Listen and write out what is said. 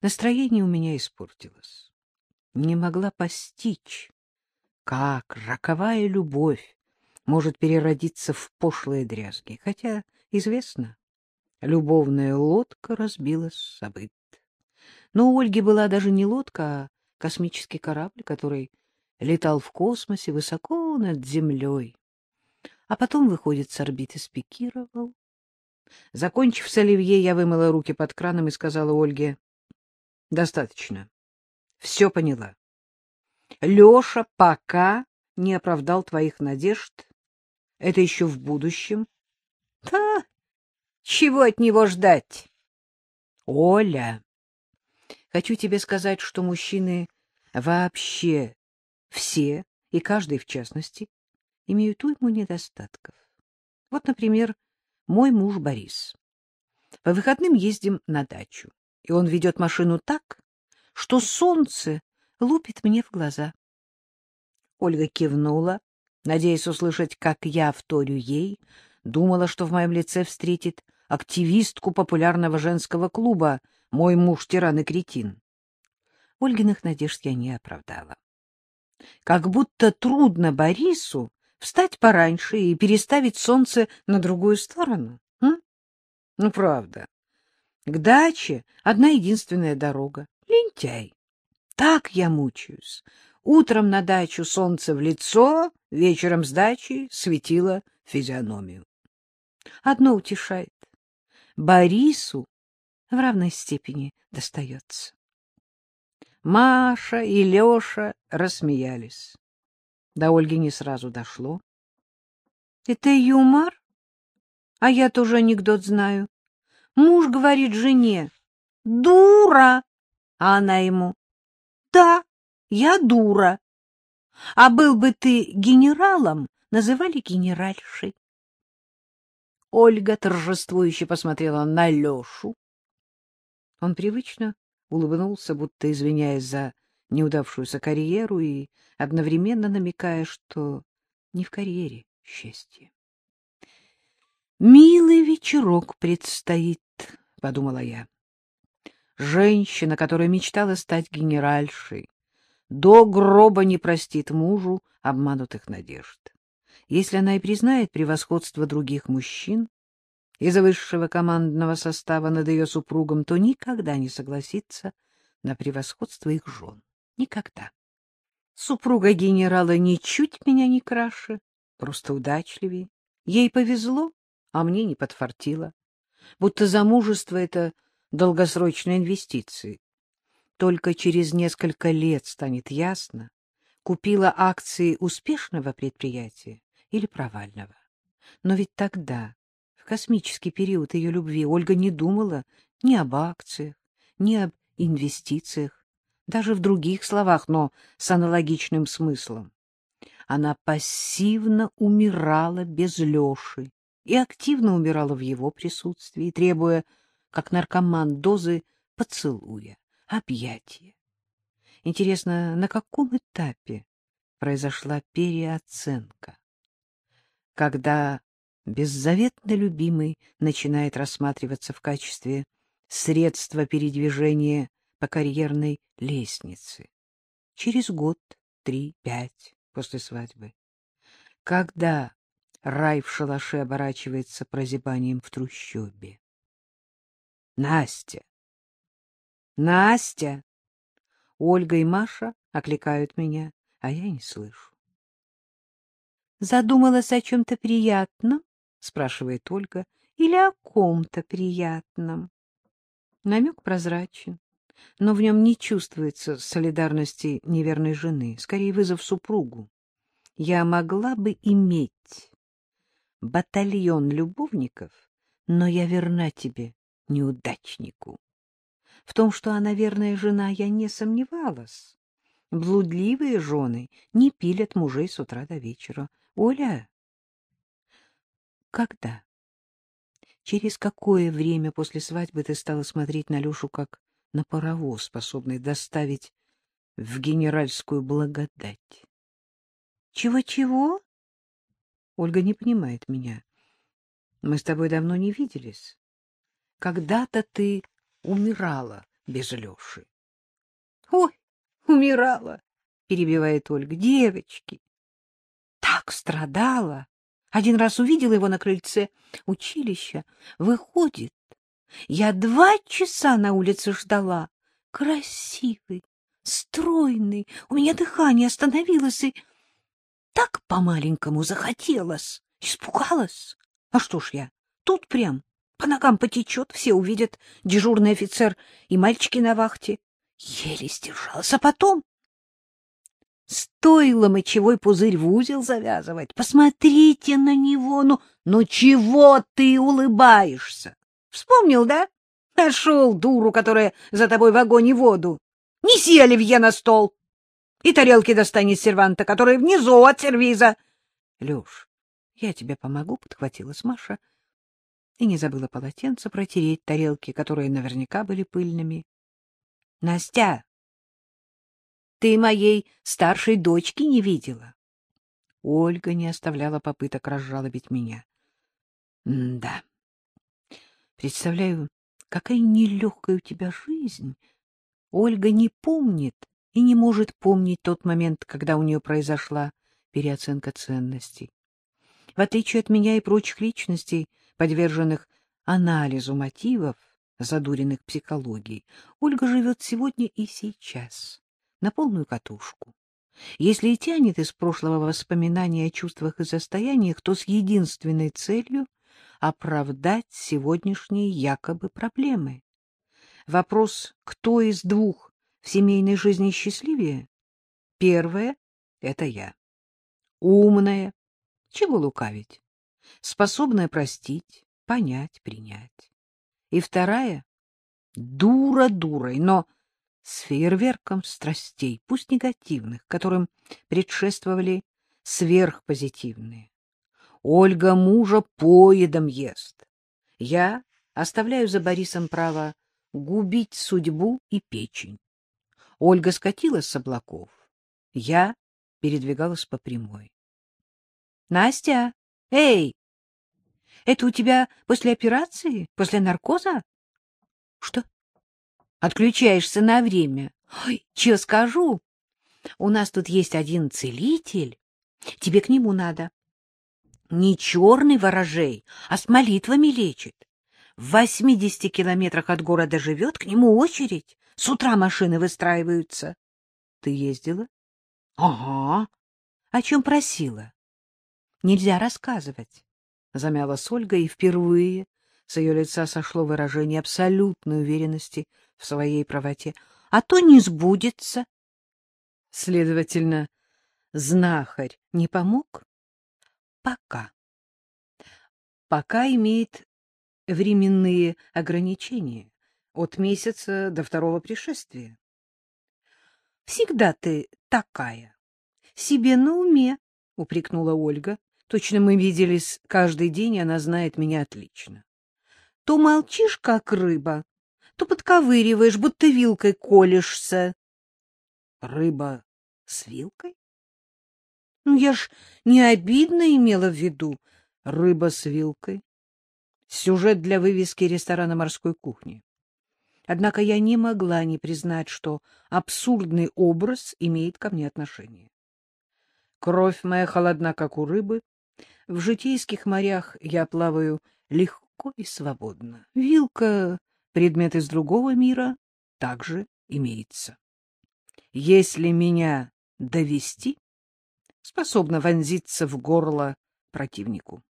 Настроение у меня испортилось. Не могла постичь, как роковая любовь может переродиться в пошлые дрязги, хотя, известно, любовная лодка разбилась событ. Но у Ольги была даже не лодка, а космический корабль, который летал в космосе высоко над землей, а потом, выходит, с орбиты спикировал. Закончив с оливье, я вымыла руки под краном и сказала Ольге, — Достаточно. Все поняла. Леша пока не оправдал твоих надежд. Это еще в будущем. Да, чего от него ждать? Оля, хочу тебе сказать, что мужчины вообще все, и каждый в частности, имеют уйму недостатков. Вот, например, мой муж Борис. По выходным ездим на дачу, и он ведет машину так, что солнце лупит мне в глаза. Ольга кивнула, надеясь услышать, как я вторю ей, думала, что в моем лице встретит активистку популярного женского клуба «Мой муж тиран и кретин». Ольгиных надежд я не оправдала. Как будто трудно Борису встать пораньше и переставить солнце на другую сторону. М? Ну, правда. К даче одна единственная дорога. Лентяй. Так я мучаюсь. Утром на дачу солнце в лицо, вечером с дачи светило физиономию. Одно утешает. Борису в равной степени достается. Маша и Леша рассмеялись. До Ольги не сразу дошло. — Это юмор? А я тоже анекдот знаю. Муж говорит жене, «Дура!» А она ему, «Да, я дура. А был бы ты генералом, называли генеральшей». Ольга торжествующе посмотрела на Лешу. Он привычно улыбнулся, будто извиняясь за неудавшуюся карьеру и одновременно намекая, что не в карьере счастье. «Милый вечерок предстоит», — подумала я. Женщина, которая мечтала стать генеральшей, до гроба не простит мужу обманутых надежд. Если она и признает превосходство других мужчин из высшего командного состава над ее супругом, то никогда не согласится на превосходство их жен. Никогда. Супруга генерала ничуть меня не краше, просто удачливее. Ей повезло, а мне не подфартило. Будто замужество — это долгосрочные инвестиции. Только через несколько лет станет ясно, купила акции успешного предприятия или провального. Но ведь тогда, в космический период ее любви, Ольга не думала ни об акциях, ни об инвестициях, даже в других словах, но с аналогичным смыслом. Она пассивно умирала без Леши и активно умирала в его присутствии, требуя, как наркоман, дозы поцелуя, объятия. Интересно, на каком этапе произошла переоценка? Когда беззаветно любимый начинает рассматриваться в качестве средства передвижения по карьерной лестнице. Через год, три, пять после свадьбы. Когда рай в шалаше оборачивается прозябанием в трущобе. Настя! Настя! Ольга и Маша окликают меня, а я не слышу. Задумалась о чем-то приятном? спрашивает Ольга. Или о ком-то приятном? Намек прозрачен, но в нем не чувствуется солидарности неверной жены, скорее вызов супругу. Я могла бы иметь батальон любовников, но я верна тебе, неудачнику. В том, что она верная жена, я не сомневалась. Блудливые жены не пилят мужей с утра до вечера. Оля, когда? Через какое время после свадьбы ты стала смотреть на Лешу как на паровоз, способный доставить в генеральскую благодать? Чего-чего? Ольга не понимает меня. Мы с тобой давно не виделись. Когда-то ты умирала без Леши. — Ой, умирала, — перебивает Ольга. — Девочки, так страдала. Один раз увидела его на крыльце училища. Выходит, я два часа на улице ждала. Красивый, стройный, у меня дыхание остановилось, и так по-маленькому захотелось. Испугалась. А что ж я, тут прям по ногам потечет, все увидят, дежурный офицер и мальчики на вахте. Еле сдержался. Потом Стоило мочевой пузырь в узел завязывать. Посмотрите на него. Ну, ну чего ты улыбаешься? Вспомнил, да? Нашел дуру, которая за тобой в огонь и воду. Неси оливье на стол. И тарелки достань из серванта, которые внизу от сервиза. Леш, я тебе помогу, подхватилась Маша. И не забыла полотенце протереть тарелки, которые наверняка были пыльными. Настя, ты моей старшей дочки не видела. Ольга не оставляла попыток разжалобить меня. Да. Представляю, какая нелегкая у тебя жизнь. Ольга не помнит и не может помнить тот момент, когда у нее произошла переоценка ценностей. В отличие от меня и прочих личностей, подверженных анализу мотивов, задуренных психологией, Ольга живет сегодня и сейчас на полную катушку. Если и тянет из прошлого воспоминания о чувствах и состояниях, то с единственной целью — оправдать сегодняшние якобы проблемы. Вопрос, кто из двух в семейной жизни счастливее? Первое — это я. Умная, чего лукавить, способная простить, понять, принять. И вторая — дура дурой, но с фейерверком страстей, пусть негативных, которым предшествовали сверхпозитивные. Ольга мужа поедом ест. Я оставляю за Борисом право губить судьбу и печень. Ольга скатилась с облаков. Я передвигалась по прямой. — Настя! Эй! Это у тебя после операции? После наркоза? — Что? Отключаешься на время. Ой, что скажу? У нас тут есть один целитель. Тебе к нему надо. Не черный ворожей, а с молитвами лечит. В восьмидесяти километрах от города живет, к нему очередь. С утра машины выстраиваются. Ты ездила? Ага. О чем просила? Нельзя рассказывать. Замялась Ольга, и впервые с ее лица сошло выражение абсолютной уверенности в своей правоте, а то не сбудется. Следовательно, знахарь не помог? Пока. Пока имеет временные ограничения от месяца до второго пришествия. Всегда ты такая. Себе на уме, упрекнула Ольга. Точно мы виделись каждый день, и она знает меня отлично. То молчишь, как рыба, то подковыриваешь, будто вилкой колешься. Рыба с вилкой? Ну, я ж не обидно имела в виду. Рыба с вилкой. Сюжет для вывески ресторана морской кухни. Однако я не могла не признать, что абсурдный образ имеет ко мне отношение. Кровь моя холодна, как у рыбы. В житейских морях я плаваю легко и свободно. Вилка предмет из другого мира также имеется. Если меня довести, способна вонзиться в горло противнику.